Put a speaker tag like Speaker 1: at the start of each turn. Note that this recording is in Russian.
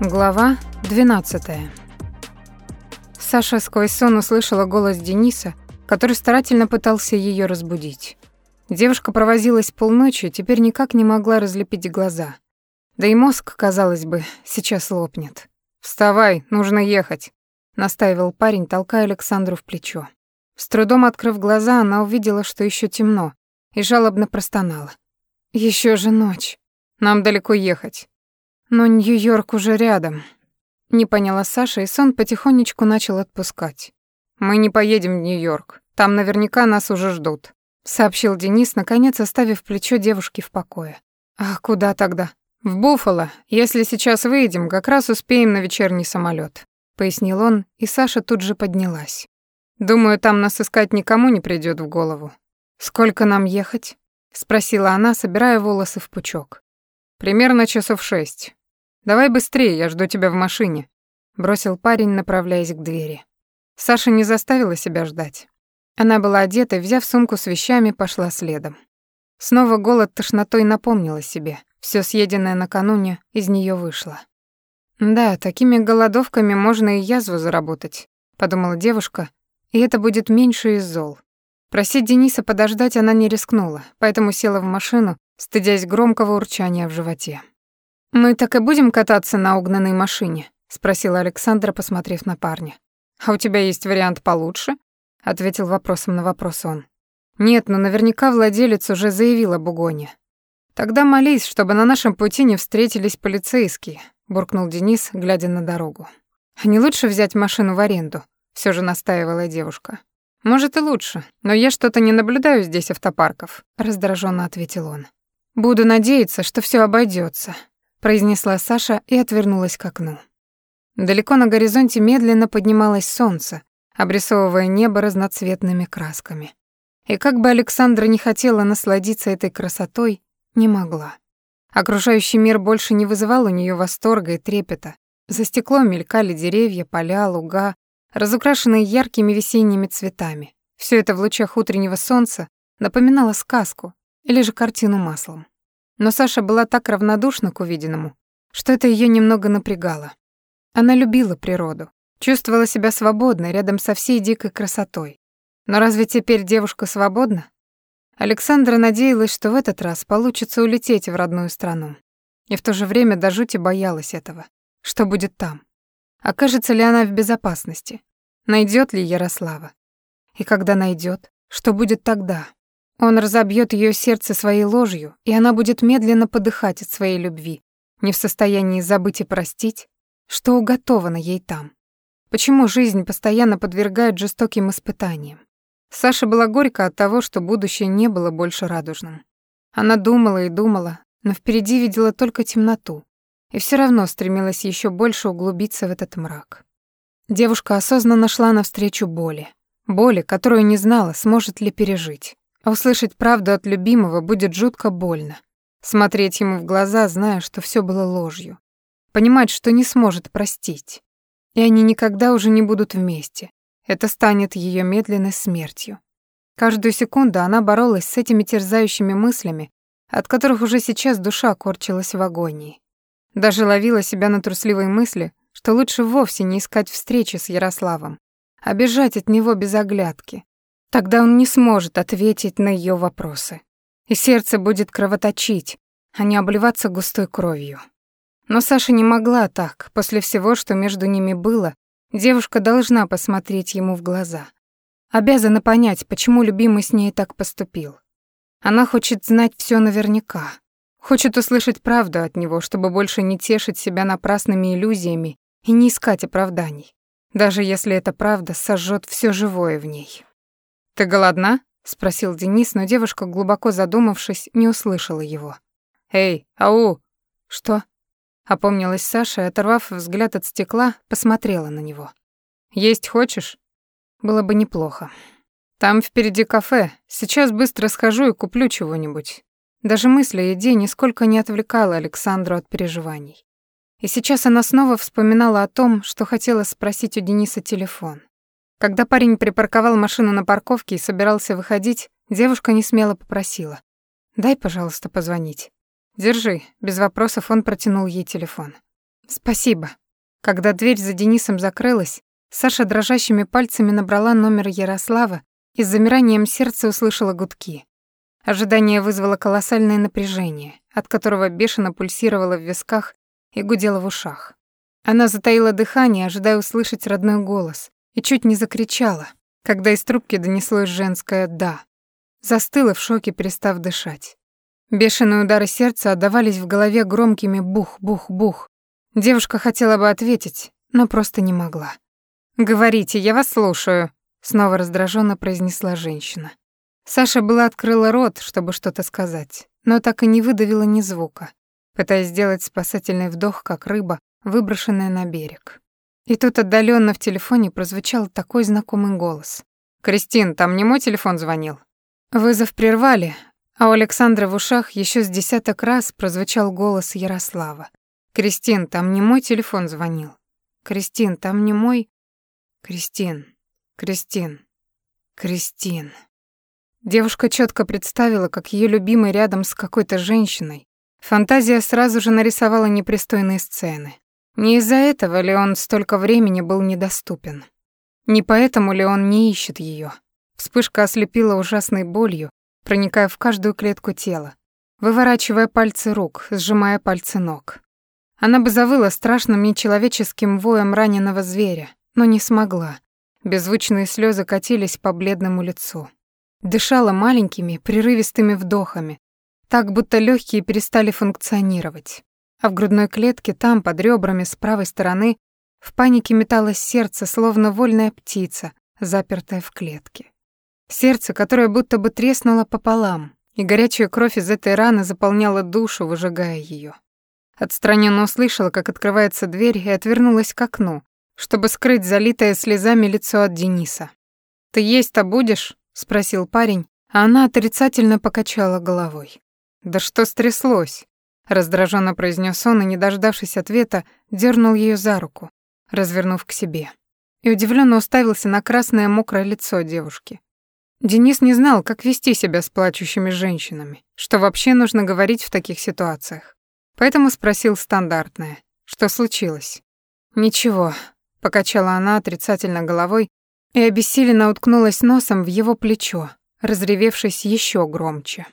Speaker 1: Глава 12. Саша сквозь сон услышала голос Дениса, который старательно пытался ее разбудить. Девушка провозилась полночи, теперь никак не могла разлепить глаза. Да и мозг, казалось бы, сейчас лопнет. «Вставай, нужно ехать», — настаивал парень, толкая Александру в плечо. С трудом открыв глаза, она увидела, что еще темно, и жалобно простонала. Еще же ночь. Нам далеко ехать. Но Нью-Йорк уже рядом. Не поняла Саша, и сон потихонечку начал отпускать. Мы не поедем в Нью-Йорк. Там наверняка нас уже ждут, сообщил Денис, наконец оставив плечо девушки в покое. А куда тогда? В Буффало. Если сейчас выйдем, как раз успеем на вечерний самолет, пояснил он, и Саша тут же поднялась. Думаю, там нас искать никому не придёт в голову. Сколько нам ехать? спросила она, собирая волосы в пучок. Примерно часов шесть. Давай быстрее, я жду тебя в машине, бросил парень, направляясь к двери. Саша не заставила себя ждать. Она была одета взяв сумку с вещами, пошла следом. Снова голод тошнотой напомнила себе. Все съеденное накануне из нее вышло. Да, такими голодовками можно и язву заработать, подумала девушка, и это будет меньше из зол. Просить Дениса подождать она не рискнула, поэтому села в машину стыдясь громкого урчания в животе. «Мы так и будем кататься на угнанной машине?» — спросила Александра, посмотрев на парня. «А у тебя есть вариант получше?» — ответил вопросом на вопрос он. «Нет, но наверняка владелец уже заявил об угоне». «Тогда молись, чтобы на нашем пути не встретились полицейские», — буркнул Денис, глядя на дорогу. «А не лучше взять машину в аренду?» — все же настаивала девушка. «Может и лучше, но я что-то не наблюдаю здесь автопарков», — раздраженно ответил он. «Буду надеяться, что все обойдется, произнесла Саша и отвернулась к окну. Далеко на горизонте медленно поднималось солнце, обрисовывая небо разноцветными красками. И как бы Александра не хотела насладиться этой красотой, не могла. Окружающий мир больше не вызывал у нее восторга и трепета. За стеклом мелькали деревья, поля, луга, разукрашенные яркими весенними цветами. Все это в лучах утреннего солнца напоминало сказку, или же картину маслом. Но Саша была так равнодушна к увиденному, что это ее немного напрягало. Она любила природу, чувствовала себя свободной рядом со всей дикой красотой. Но разве теперь девушка свободна? Александра надеялась, что в этот раз получится улететь в родную страну. И в то же время до жути боялась этого. Что будет там? Окажется ли она в безопасности? Найдет ли Ярослава? И когда найдет, что будет тогда? Он разобьет ее сердце своей ложью, и она будет медленно подыхать от своей любви, не в состоянии забыть и простить, что уготовано ей там. Почему жизнь постоянно подвергает жестоким испытаниям? Саша была горько от того, что будущее не было больше радужным. Она думала и думала, но впереди видела только темноту, и все равно стремилась еще больше углубиться в этот мрак. Девушка осознанно шла навстречу боли, боли, которую не знала, сможет ли пережить. А услышать правду от любимого будет жутко больно. Смотреть ему в глаза, зная, что все было ложью. Понимать, что не сможет простить. И они никогда уже не будут вместе. Это станет ее медленной смертью. Каждую секунду она боролась с этими терзающими мыслями, от которых уже сейчас душа корчилась в агонии. Даже ловила себя на трусливой мысли, что лучше вовсе не искать встречи с Ярославом, а бежать от него без оглядки, Тогда он не сможет ответить на ее вопросы. И сердце будет кровоточить, а не обливаться густой кровью. Но Саша не могла так. После всего, что между ними было, девушка должна посмотреть ему в глаза. Обязана понять, почему любимый с ней так поступил. Она хочет знать все наверняка. Хочет услышать правду от него, чтобы больше не тешить себя напрасными иллюзиями и не искать оправданий, даже если эта правда сожжет все живое в ней. «Ты голодна?» — спросил Денис, но девушка, глубоко задумавшись, не услышала его. «Эй, ау!» «Что?» — опомнилась Саша и, оторвав взгляд от стекла, посмотрела на него. «Есть хочешь?» «Было бы неплохо. Там впереди кафе. Сейчас быстро схожу и куплю чего-нибудь». Даже мысли о еде нисколько не отвлекала Александру от переживаний. И сейчас она снова вспоминала о том, что хотела спросить у Дениса телефон. Когда парень припарковал машину на парковке и собирался выходить, девушка не смело попросила. «Дай, пожалуйста, позвонить». «Держи». Без вопросов он протянул ей телефон. Спасибо. Когда дверь за Денисом закрылась, Саша дрожащими пальцами набрала номер Ярослава и с замиранием сердца услышала гудки. Ожидание вызвало колоссальное напряжение, от которого бешено пульсировало в висках и гудело в ушах. Она затаила дыхание, ожидая услышать родной голос, и чуть не закричала, когда из трубки донеслось женское «да». Застыла в шоке, перестав дышать. Бешеные удары сердца отдавались в голове громкими бух-бух-бух. Девушка хотела бы ответить, но просто не могла. «Говорите, я вас слушаю», — снова раздраженно произнесла женщина. Саша была открыла рот, чтобы что-то сказать, но так и не выдавила ни звука, пытаясь сделать спасательный вдох, как рыба, выброшенная на берег. И тут отдаленно в телефоне прозвучал такой знакомый голос. «Кристин, там не мой телефон звонил?» Вызов прервали, а у Александра в ушах еще с десяток раз прозвучал голос Ярослава. «Кристин, там не мой телефон звонил. Кристин, там не мой...» «Кристин, Кристин, Кристин...» Девушка четко представила, как ее любимый рядом с какой-то женщиной. Фантазия сразу же нарисовала непристойные сцены. Не из-за этого ли он столько времени был недоступен? Не поэтому ли он не ищет ее? Вспышка ослепила ужасной болью, проникая в каждую клетку тела, выворачивая пальцы рук, сжимая пальцы ног. Она бы завыла страшным нечеловеческим воем раненого зверя, но не смогла. Беззвучные слезы катились по бледному лицу. Дышала маленькими, прерывистыми вдохами, так будто легкие перестали функционировать. А в грудной клетке, там, под ребрами, с правой стороны, в панике металось сердце, словно вольная птица, запертая в клетке. Сердце, которое будто бы треснуло пополам, и горячая кровь из этой раны заполняла душу, выжигая ее. Отстраненно услышала, как открывается дверь, и отвернулась к окну, чтобы скрыть залитое слезами лицо от Дениса. «Ты есть-то будешь?» — спросил парень, а она отрицательно покачала головой. «Да что стряслось?» — раздраженно произнес он и, не дождавшись ответа, дернул ее за руку, развернув к себе. И удивленно уставился на красное мокрое лицо девушки. Денис не знал, как вести себя с плачущими женщинами, что вообще нужно говорить в таких ситуациях. Поэтому спросил стандартное. Что случилось? «Ничего», — покачала она отрицательно головой и обессиленно уткнулась носом в его плечо, разревевшись еще громче.